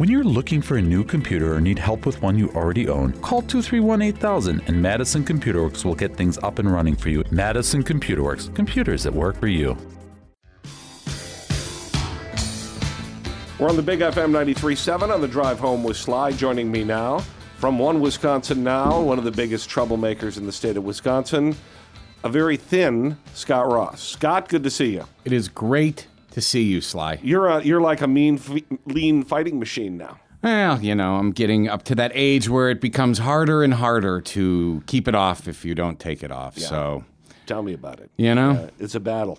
When you're looking for a new computer or need help with one you already own, call 231 8000 and Madison Computer Works will get things up and running for you. Madison Computer Works, computers that work for you. We're on the Big FM 93.7 on the drive home with Sly. Joining me now from One Wisconsin Now, one of the biggest troublemakers in the state of Wisconsin, a very thin Scott Ross. Scott, good to see you. It is great to see you, Sly. You're a, you're like a mean, f- lean fighting machine now. Well, you know, I'm getting up to that age where it becomes harder and harder to keep it off if you don't take it off. So, Tell me about it. you know, Uh, it's a battle.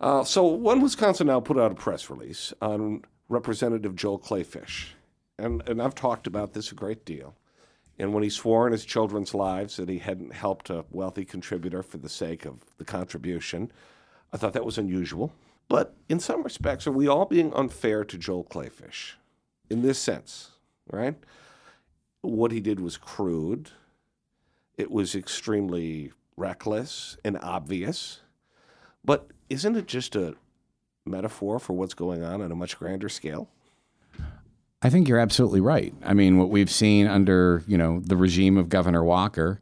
Uh, so, One Wisconsin Now put out a press release on Representative Joel Kleefisch. And, and I've talked about this a great deal. And when he swore in his children's lives that he hadn't helped a wealthy contributor for the sake of the contribution, I thought that was unusual. But in some respects, are we all being unfair to Joel Kleefisch in this sense, right? What he did was crude, it was extremely reckless and obvious. But isn't it just a metaphor for what's going on on a much grander scale? I think you're absolutely right. I mean, what we've seen under, you know, the regime of Governor Walker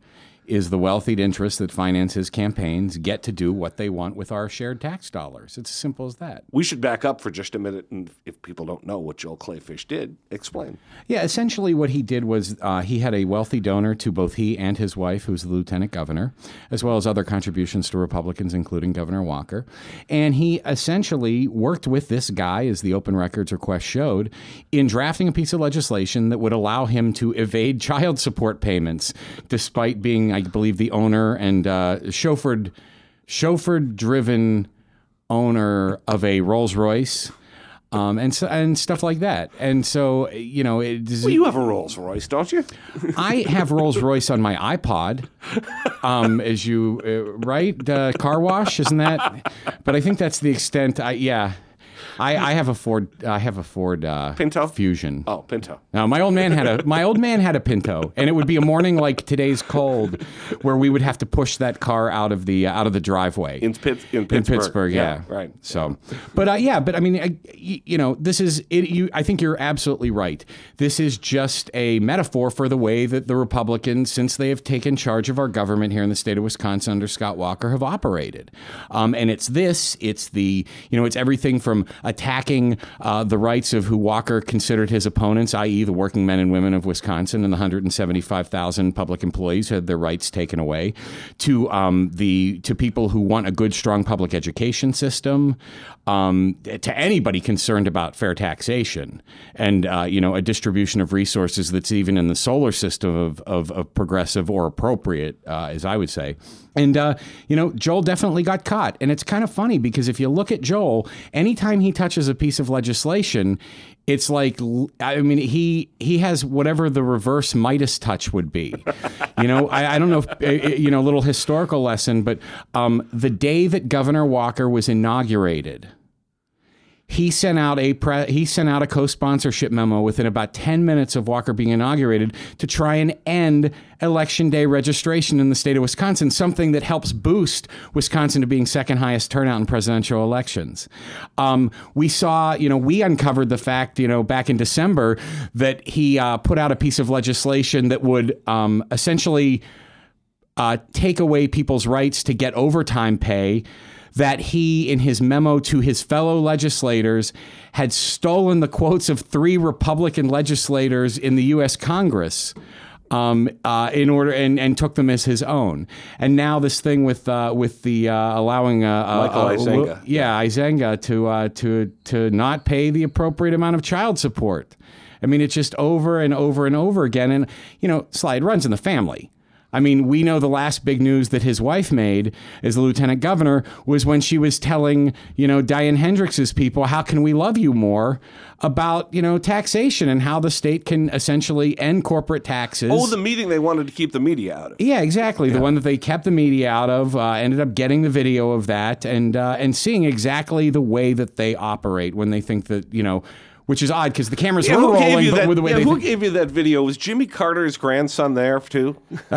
is the wealthied interests that finance his campaigns get to do what they want with our shared tax dollars. It's as simple as that. We should back up for just a minute, and if people don't know what Joel Kleefisch did, explain. Yeah, essentially what he did was uh, he had a wealthy donor to both he and his wife, who's the lieutenant governor, as well as other contributions to Republicans, including Governor Walker. And he essentially worked with this guy, as the open records request showed, in drafting a piece of legislation that would allow him to evade child support payments, despite being, I believe, the owner and uh, chauffeured, chauffeur-driven owner of a Rolls Royce. Um, and so, and stuff like that, and so you know, it, Well, you have a Rolls Royce, don't you? I have Rolls Royce on my iPod, um, as you uh, right uh, car wash, isn't that? But I think that's the extent. I yeah, I, I have a Ford. I have a Ford uh, Pinto? Fusion. Oh, Pinto. Now, my old man had a my old man had a Pinto, and it would be a morning like today's cold, where we would have to push that car out of the uh, out of the driveway In, Pitt, in in Pittsburgh. Pittsburgh, yeah, right. So, but uh, yeah, but I mean, I, you know, this is it. You, I think you're absolutely right. This is just a metaphor for the way that the Republicans, since they have taken charge of our government here in the state of Wisconsin under Scott Walker, have operated. Um, and it's this. It's the you know, it's everything from attacking uh, the rights of who Walker considered his opponents, i.e., the working men and women of Wisconsin and the 175,000 public employees who had their rights taken away, to um, the to people who want a good, strong public education system, um, to anybody concerned about fair taxation and uh, you know a distribution of resources that's even in the solar system of, of, of progressive or appropriate, uh, as I would say. And uh, you know, Joel definitely got caught, and it's kind of funny because if you look at Joel, anytime he touches a piece of legislation, it's like I mean he he has whatever the reverse Midas touch would be. You know, I, I don't know if uh, you know a little historical lesson, but um, the day that Governor Walker was inaugurated he sent out a pre- he sent out a co-sponsorship memo within about 10 minutes of Walker being inaugurated to try and end election day registration in the state of Wisconsin, something that helps boost Wisconsin to being second highest turnout in presidential elections. Um, we saw, you know, we uncovered the fact, you know, back in December that he uh, put out a piece of legislation that would um, essentially uh, take away people's rights to get overtime pay that he, in his memo to his fellow legislators, had stolen the quotes of three Republican legislators in the U.S. Congress. Um, uh, in order and, and took them as his own, and now this thing with uh, with the uh, allowing uh, uh, Michael uh, Izenga. yeah, Izenga to uh, to to not pay the appropriate amount of child support. I mean, it's just over and over and over again, and you know, slide runs in the family. I mean, we know the last big news that his wife made as the lieutenant governor was when she was telling, you know, Diane Hendricks's people, how can we love you more about, you know, taxation and how the state can essentially end corporate taxes. Oh, the meeting they wanted to keep the media out of. Yeah, exactly. The one that they kept the media out of. Uh, ended up getting the video of that and uh, and seeing exactly the way that they operate when they think that you know which is odd because the cameras Yeah, were rolling, but that? with the way yeah, they who gave you that video? Was Jimmy Carter's grandson there too?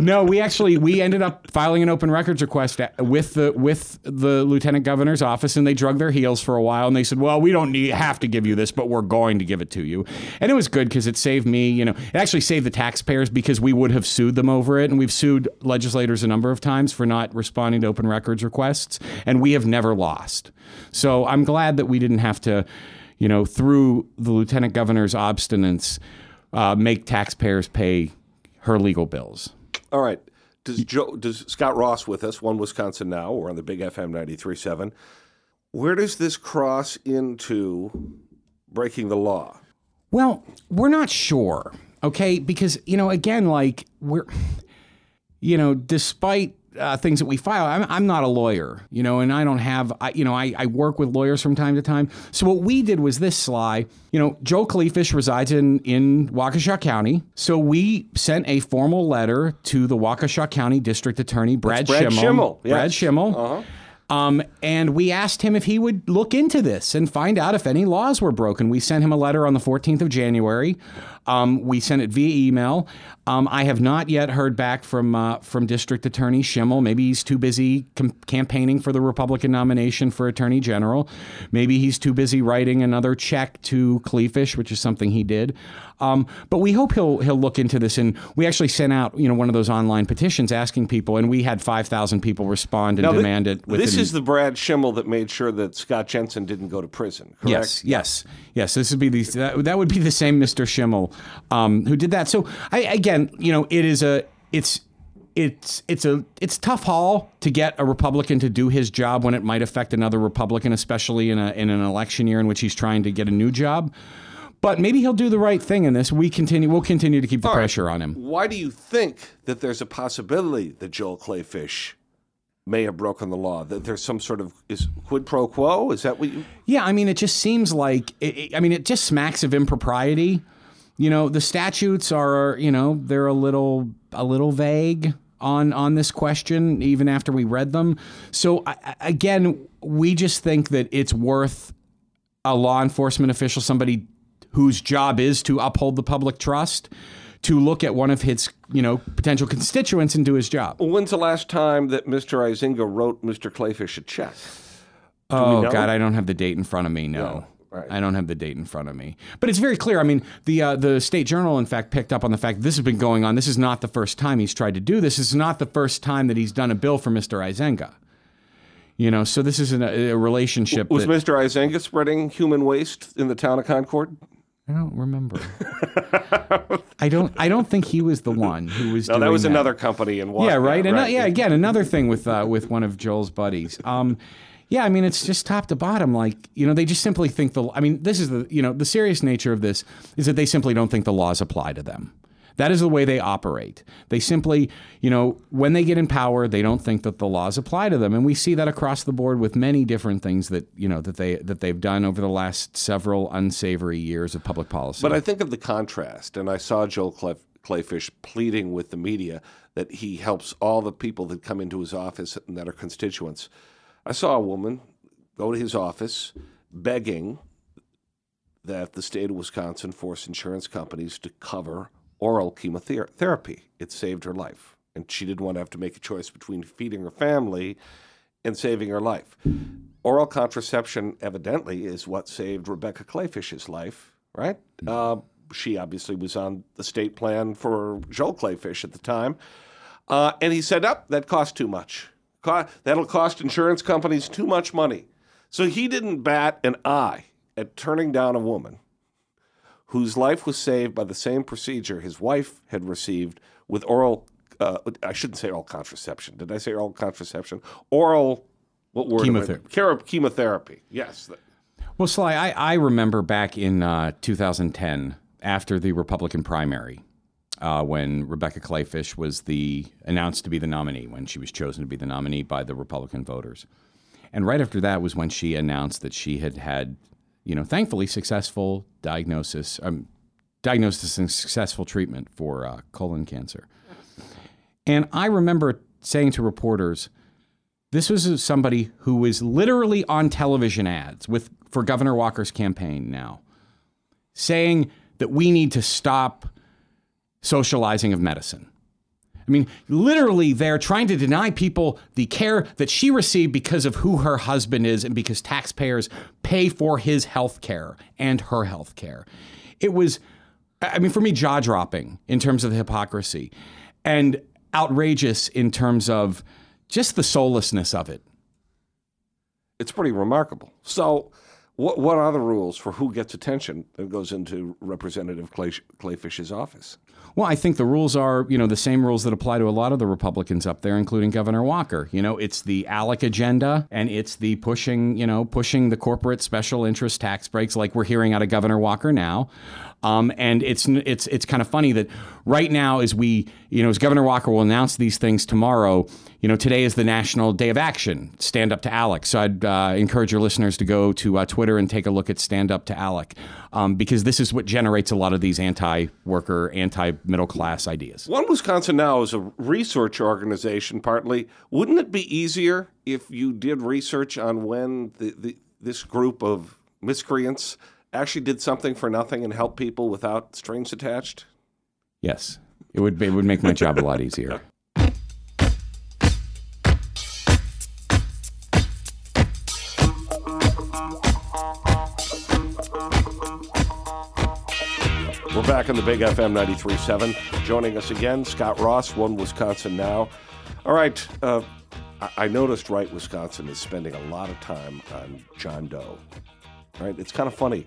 no, we actually we ended up filing an open records request with the with the lieutenant governor's office, and they drug their heels for a while, and they said, "Well, we don't need have to give you this, but we're going to give it to you." And it was good because it saved me, you know, it actually saved the taxpayers because we would have sued them over it, and we've sued legislators a number of times for not responding to open records requests, and we have never lost. So I'm glad that we didn't have to, you know, through the lieutenant governor's obstinance, uh, make taxpayers pay her legal bills. All right. Does Joe? Does Scott Ross with us? One Wisconsin now. We're on the Big FM 93.7. Where does this cross into breaking the law? Well, we're not sure, okay? Because, you know, again, like, we're, you know, despite uh, things that we file, I'm, I'm not a lawyer, you know, and I don't have, I, you know, I, I work with lawyers from time to time. So what we did was this, Sly, you know, Joe Kleefisch resides in, in Waukesha County. So we sent a formal letter to the Waukesha County District Attorney, Brad, Brad Schimel. Schimel, yes. Brad Schimel. Um, and we asked him if he would look into this and find out if any laws were broken. We sent him a letter on the 14th of January. Um, we sent it via email. Um, I have not yet heard back from uh, from District Attorney Schimel. Maybe he's too busy com- campaigning for the Republican nomination for Attorney General. Maybe he's too busy writing another check to Kleefisch, which is something he did. Um, but we hope he'll he'll look into this. And we actually sent out you know one of those online petitions asking people, and we had 5,000 people respond and Now, demand it. Within, this is the Brad Schimel that made sure that Scott Jensen didn't go to prison. Correct? Yes, yes, yes. This would be the that, that would be the same Mr. Schimel um, who did that. So I again, you know, it is a it's it's it's a it's tough haul to get a Republican to do his job when it might affect another Republican, especially in a in an election year in which he's trying to get a new job. But maybe he'll do the right thing in this. We continue. We'll continue to keep the pressure on him. Why do you think that there's a possibility that Joel Kleefisch may have broken the law? That there's some sort of is quid pro quo? Is that what you? Yeah, I mean, it just seems like it, it- I mean, it just smacks of impropriety. You know, the statutes are, you know, they're a little a little vague on on this question even after we read them. So I, again, we just think that it's worth a law enforcement official, somebody whose job is to uphold the public trust, to look at one of his, you know, potential constituents and do his job. When's the last time that Mr. Izinga wrote Mr. Kleefisch a check? Oh? God, I don't have the date in front of me. No, right. I don't have the date in front of me. But it's very clear. I mean, the uh, the State Journal, in fact, picked up on the fact that this has been going on. This is not the first time he's tried to do this. This is not the first time that he's done a bill for Mr. Izenga. You know, so this is an, a, a relationship Was that Mr. Izinga spreading human waste in the town of Concord? I don't remember. I don't. I don't think he was the one who was. No, doing that was another company in Yeah, Washington. right. And uh, yeah, again, another thing with uh, with one of Joel's buddies. Um, yeah, I mean, it's just top to bottom. Like, you know, they just simply think the. I mean, this is the. You know, the serious nature of this is that they simply don't think the laws apply to them. That is the way they operate. They simply, you know, when they get in power, they don't think that the laws apply to them, and we see that across the board with many different things that you know that they that they've done over the last several unsavory years of public policy. But I think of the contrast, and I saw Joel Clay- Kleefisch pleading with the media that he helps all the people that come into his office and that are constituents. I saw a woman go to his office begging that the state of Wisconsin force insurance companies to cover oral chemotherapy. It saved her life. And she didn't want to have to make a choice between feeding her family and saving her life. Oral contraception, evidently, is what saved Rebecca Kleefisch's life, right? Uh, she obviously was on the state plan for Joel Kleefisch at the time. Uh, and he said, up, that cost too much. Co- that'll cost insurance companies too much money. So he didn't bat an eye at turning down a woman whose life was saved by the same procedure his wife had received with oral. Uh, I shouldn't say oral contraception. Did I say oral contraception? Oral. What word? Chemotherapy. Chemo- Chemotherapy. Yes. Well, Sly, I, I remember back in uh, 2010, after the Republican primary, uh, when Rebecca Kleefisch was the announced to be the nominee, when she was chosen to be the nominee by the Republican voters, and right after that was when she announced that she had had, you know, thankfully successful diagnosis, um, diagnosis and successful treatment for uh, colon cancer. And I remember saying to reporters, This was somebody who was literally on television ads with for Governor Walker's campaign now, saying that we need to stop socializing of medicine. I mean, literally, they're trying to deny people the care that she received because of who her husband is and because taxpayers pay for his health care and her health care. It was, I mean, for me, jaw dropping in terms of the hypocrisy and outrageous in terms of just the soullessness of it. It's pretty remarkable. So, what, what are the rules for who gets attention that goes into Representative Clay, Kleefisch's office? Well, I think the rules are, you know, the same rules that apply to a lot of the Republicans up there, including Governor Walker. You know, it's the ALEC agenda and it's the pushing, you know, pushing the corporate special interest tax breaks like we're hearing out of Governor Walker now. Um, and it's it's it's kind of funny that right now, as we you know, as Governor Walker will announce these things tomorrow, you know, today is the National Day of Action, Stand Up to ALEC. So I'd uh, encourage your listeners to go to uh, Twitter and take a look at Stand Up to ALEC, um, because this is what generates a lot of these anti-worker, anti-middle class ideas. One Wisconsin Now is a research organization. Partly, wouldn't it be easier if you did research on when the, the this group of miscreants actually did something for nothing and helped people without strings attached? Yes, it would. It would make my job a lot easier. back on the Big FM 93.7. Joining us again, Scott Ross, One Wisconsin Now. All right, uh, I noticed Right Wisconsin is spending a lot of time on John Doe. Right? It's kind of funny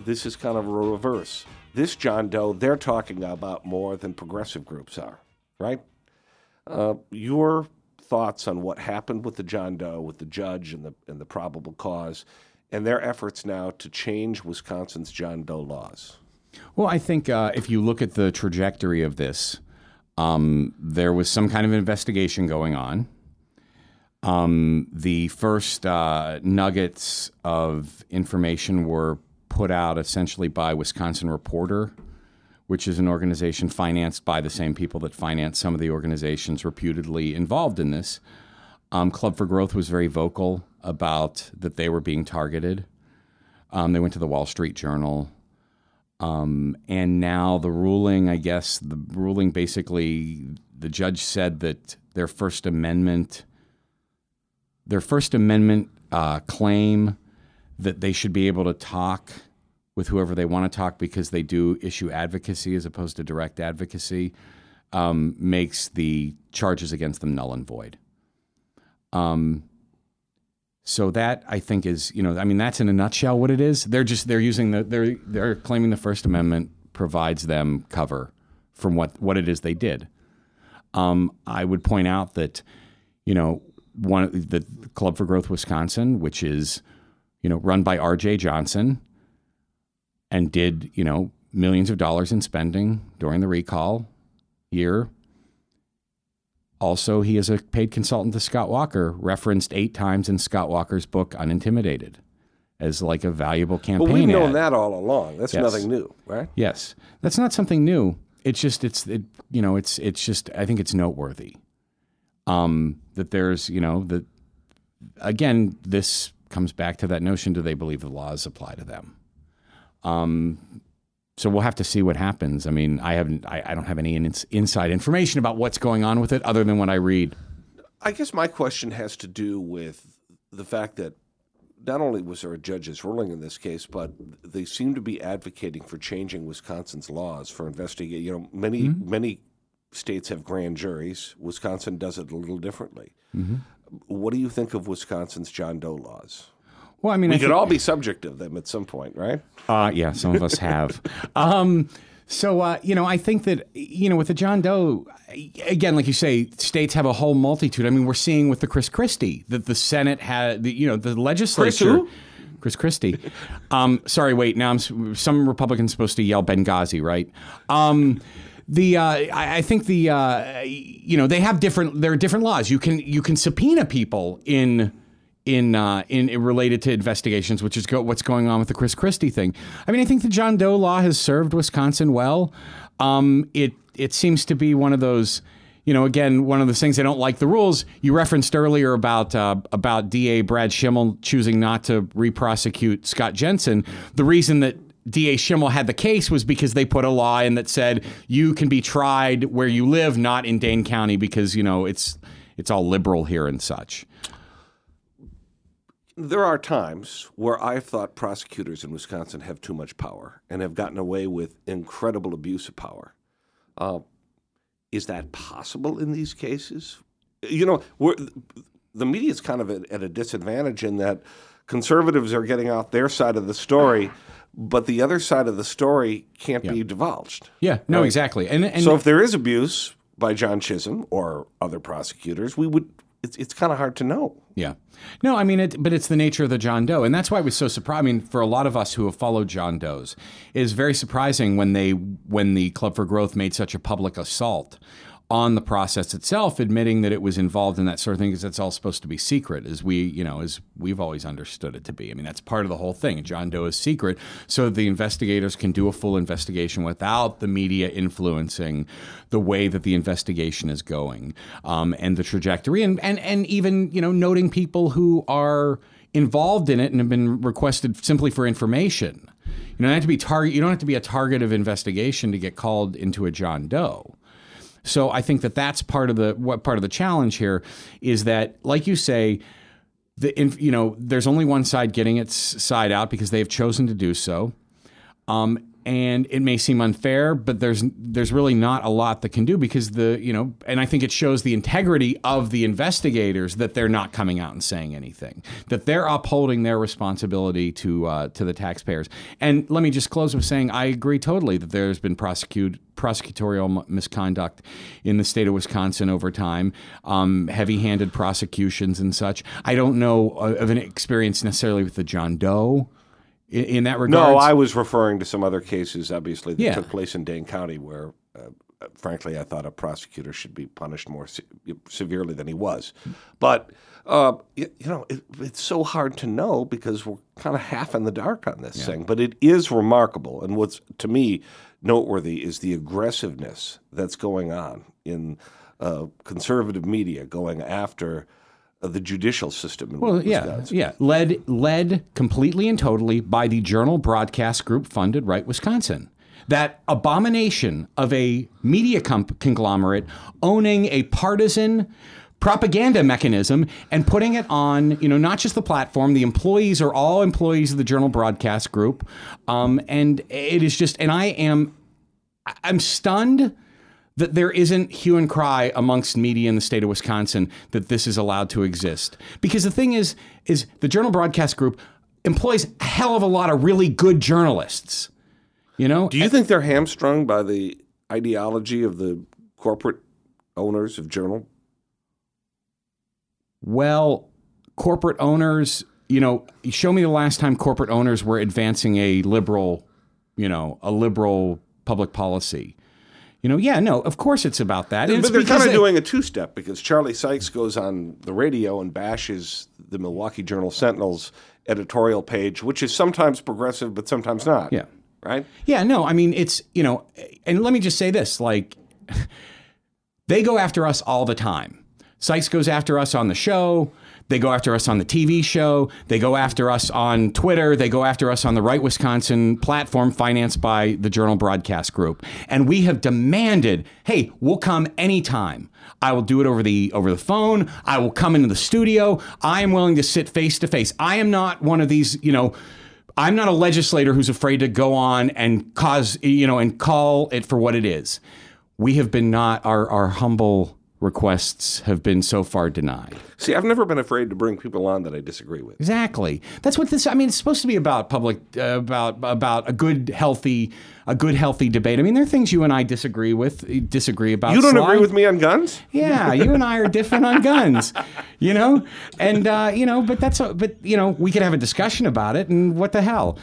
this is kind of a reverse. This John Doe, they're talking about more than progressive groups are, right? Uh, your thoughts on what happened with the John Doe, with the judge and the and the probable cause, and their efforts now to change Wisconsin's John Doe laws? Well, I think uh, if you look at the trajectory of this, um, there was some kind of investigation going on. Um, the first uh, nuggets of information were put out essentially by Wisconsin Reporter, which is an organization financed by the same people that finance some of the organizations reputedly involved in this. Um, Club for Growth was very vocal about that they were being targeted. Um, they went to the Wall Street Journal. Um, and now the ruling, I guess, the ruling basically, the judge said that their First Amendment, their First Amendment uh, claim that they should be able to talk with whoever they want to talk because they do issue advocacy as opposed to direct advocacy um, makes the charges against them null and void. Um, so that I think is, you know, I mean, that's in a nutshell what it is. They're just they're using the they're they're claiming the First Amendment provides them cover from what what it is they did. Um, I would point out that, you know, one the Club for Growth Wisconsin, which is, you know, run by R.J. Johnson, and did, you know, millions of dollars in spending during the recall year. Also, he is a paid consultant to Scott Walker, referenced eight times in Scott Walker's book Unintimidated as like a valuable campaign. Well, we've known ad. that all along. That's yes. nothing new, right? Yes, that's not something new. It's just it's it you know it's it's just I think it's noteworthy um, that there's you know that again this comes back to that notion: do they believe the laws apply to them? Um, so we'll have to see what happens. I mean, I haven't, I, I don't have any ins- inside information about what's going on with it other than what I read. I guess my question has to do with the fact that not only was there a judge's ruling in this case, but they seem to be advocating for changing Wisconsin's laws for investigating. You know, many mm-hmm. many states have grand juries. Wisconsin does it a little differently. Mm-hmm. What do you think of Wisconsin's John Doe laws? Well, I mean, we I could think, all be subject of them at some point, right? Uh, yeah, some of us have. um, so, uh, you know, I think that, you know, with the John Doe, again, like you say, states have a whole multitude. I mean, we're seeing with the Chris Christie that the Senate had, the, you know, the legislature. Chris, Chris Christie. Um, sorry, wait. Now I'm some Republicans supposed to yell Benghazi, right? Um, the uh, I, I, think the uh, you know they have different there are different laws. You can you can subpoena people in in uh, in, related to investigations, which is go, what's going on with the Chris Christie thing. I mean, I think the John Doe law has served Wisconsin well. Um, it it seems to be one of those, you know, again, one of the things they don't like the rules. You referenced earlier about uh, about DA Brad Schimel choosing not to re-prosecute Scott Jensen. The reason that DA Schimel had the case was because they put a law in that said you can be tried where you live, not in Dane County, because you know it's it's all liberal here and such. There are times where I've thought prosecutors in Wisconsin have too much power and have gotten away with incredible abuse of power. Uh, is that possible in these cases? You know, the media is kind of at, at, a disadvantage in that conservatives are getting out their side of the story, but the other side of the story can't yeah. be divulged. Yeah, no, right? exactly. And, and so if there is abuse by John Chisholm or other prosecutors, we would it's, it's kind of hard to know. Yeah. No, I mean, it, but it's the nature of the John Doe. And that's why it was so surprising. I mean, for a lot of us who have followed John Does, it is very surprising when they, when the Club for Growth made such a public assault on the process itself, admitting that it was involved in that sort of thing, because that's all supposed to be secret, as we, you know, as we've always understood it to be. I mean, that's part of the whole thing. John Doe is secret, so the investigators can do a full investigation without the media influencing the way that the investigation is going um, and the trajectory, and and and even you know noting people who are involved in it and have been requested simply for information. You don't have to be target. You don't have to be a target of investigation to get called into a John Doe. So I think that that's part of the what part of the challenge here is that, like you say, the you know there's only one side getting its side out because they've chosen to do so. Um, and it may seem unfair, but there's there's really not a lot that can do because the you know, and I think it shows the integrity of the investigators that they're not coming out and saying anything, that they're upholding their responsibility to uh, to the taxpayers. And let me just close with saying I agree totally that there's been prosecutorial misconduct in the state of Wisconsin over time, um, heavy-handed prosecutions and such. I don't know uh, of an experience necessarily with the John Doe in, in that regard? No, I was referring to some other cases, obviously, that yeah. took place in Dane County where, uh, frankly, I thought a prosecutor should be punished more se- severely than he was. But, uh, you, you, know, it, it's so hard to know because we're kind of half in the dark on this yeah. thing. But it is remarkable. And what's, to me, noteworthy is the aggressiveness that's going on in uh, conservative media going after of the judicial system in well, Wisconsin. Yeah, yeah, led led completely and totally by the Journal Broadcast Group funded Right Wisconsin. That abomination of a media comp- conglomerate owning a partisan propaganda mechanism and putting it on, you know, not just the platform. The employees are all employees of the Journal Broadcast Group, um, and it is just. And I am, I'm stunned that there isn't hue and cry amongst media in the state of Wisconsin that this is allowed to exist. Because the thing is, is the Journal Broadcast Group employs a hell of a lot of really good journalists. You know? Do you think they're hamstrung by the ideology of the corporate owners of Journal? Well, corporate owners, you know, show me the last time corporate owners were advancing a liberal, you know, a liberal public policy. You know, yeah, no, of course it's about that. but they're kind of doing a two step because Charlie Sykes goes on the radio and bashes the Milwaukee Journal Sentinel's editorial page, which is sometimes progressive, but sometimes not. Yeah. Right? Yeah, no, I mean, it's, you know, and let me just say this like, they go after us all the time. Sykes goes after us on the show. They go after us on the TV show. They go after us on Twitter. They go after us on the Right Wisconsin platform financed by the Journal Broadcast Group. And we have demanded, hey, we'll come anytime. I will do it over the over the phone. I will come into the studio. I am willing to sit face to face. I am not one of these, you know, I'm not a legislator who's afraid to go on and cause, you know, and call it for what it is. We have been not our our humble requests have been so far denied. See, I've never been afraid to bring people on that I disagree with. Exactly. That's what this. I mean, it's supposed to be about public, uh, about about a good, healthy, a good, healthy debate. I mean, there are things you and I disagree with, disagree about. You don't slide. agree with me on guns? Yeah, you and I are different on guns. You know, and uh, you know, but that's a, but you know, we could have a discussion about it, and what the hell.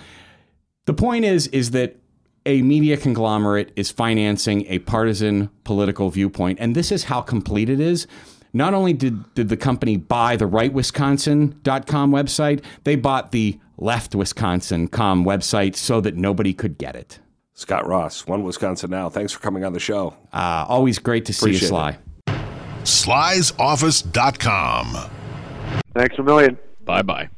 The point is, is that a media conglomerate is financing a partisan political viewpoint. And this is how complete it is. Not only did, did the company buy the rightwisconsin.com website, they bought the leftwisconsin.com website so that nobody could get it. Scott Ross, One Wisconsin Now. Thanks for coming on the show. Uh, always great to Appreciate see you, Sly. It. slysoffice.com. Thanks a million. Bye bye.